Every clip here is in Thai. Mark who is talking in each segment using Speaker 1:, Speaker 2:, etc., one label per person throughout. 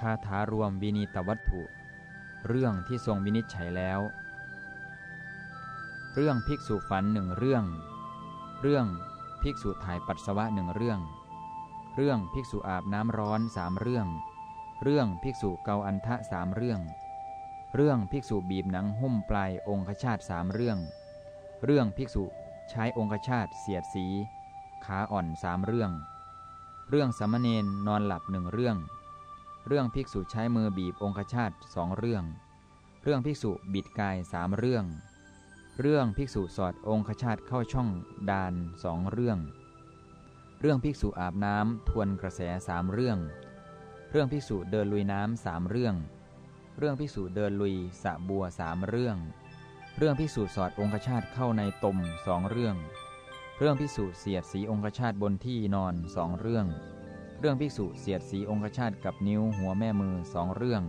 Speaker 1: คาถารวมวินีตวัตถุ เรื่องที่ทรงวินิจฉัยแล้ว เรื่องภิกษุฝันหนึ่งเรื่อง เรื่องภิกษุถ่ายปัสสาวะหนึ่งเรื่อง เรื่องภิกษุอาบน้ำร้อนสามเรื่อง เรื่องภิกษุเกาอันทะสามเรื่อง เรื่องภิกษุบีบหนังหุ้มปลายองคชาตสามเรื่อง เรื่องภิกษุใช้องคชาตเสียดสี ขาอ่อนสามเรื่อง เรื่องสมณเณรนอนหลับหนึ่งเรื่อง เรื่องภิกษุใช้มือบีบองคชาตสองเรื่อง เรื่องภิกษุบิดกายสามเรื่อง เรื่องภิกษุสอดองคชาตเข้าช่องดานสองเรื่อง เรื่องภิกษุอาบน้ำทวนกระแสสามเรื่อง เรื่องภิกษุเดินลุยน้ำสามเรื่อง เรื่องภิกษุเดินลุยสะบัวสามเรื่อง เรื่องภิกษุสอดองคชาตเข้าในตมสองเรื่อง เรื่องภิกษุเสียดสีองคชาตบนที่นอนสองเรื่อง เรื่องภิกษุเสียดสีองคชาตกับนิ้วหัวแม่มือสองเรื่อง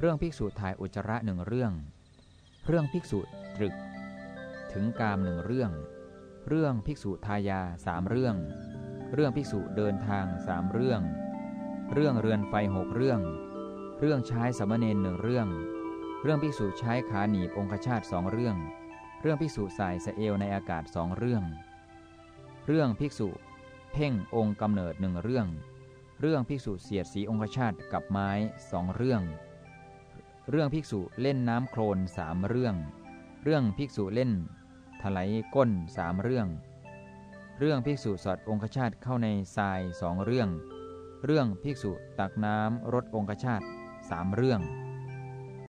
Speaker 1: เรื่องภิกษุถ่ายอุจจาระหนึ่งเรื่อง เรื่องภิกษุตรึก ถึงกามหนึ่งเรื่อง เรื่องภิกษุทายาสามเรื่อง เรื่องภิกษุเดินทางสามเรื่อง เรื่องเรือนไฟหกเรื่อง เรื่องใช้สมณเณรหนึ่งเรื่อง เรื่องภิกษุใช้ขาหนีบองคชาตสองเรื่อง เรื่องภิกษุใส่สเอวในอากาศสองเรื่อง เรื่องภิกษุ เพ่งองค์กำเนิดหนึ่งเรื่อง เรื่องภิกษุเสียดสีองคชาตกับไม้สองเรื่อง เรื่องภิกษุเล่นน้ำโคลนสามเรื่อง เรื่องภิกษุเล่นถลายก้นสามเรื่อง เรื่องภิกษุสอดองคชาตเข้าในทรายสองเรื่อง เรื่องภิกษุตักน้ำรดองคชาตสามเรื่อง